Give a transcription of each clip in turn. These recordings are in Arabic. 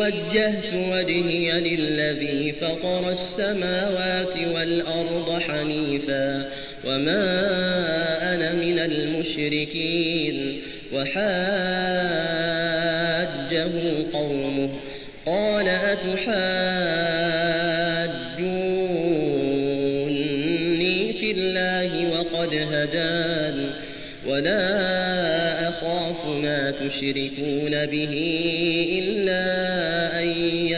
وجهت وجهي للذي فطر السماوات والأرض حنيفا وما أنا من المشركين وحاجه قومه قال أتحاجوني في الله وقد هدان ولا أخاف ما تشركون به إلا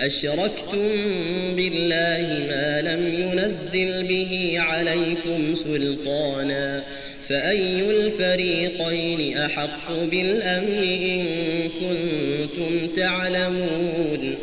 أشركتم بالله ما لم ينزل به عليكم سلطانا فأي الفريقين أحق بالأمن إن كنتم تعلمون؟